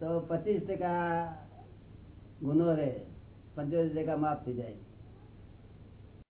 તો પચીસ ટકા ગુનો રહે પંચોતેર ટકા માફ થઈ જાય.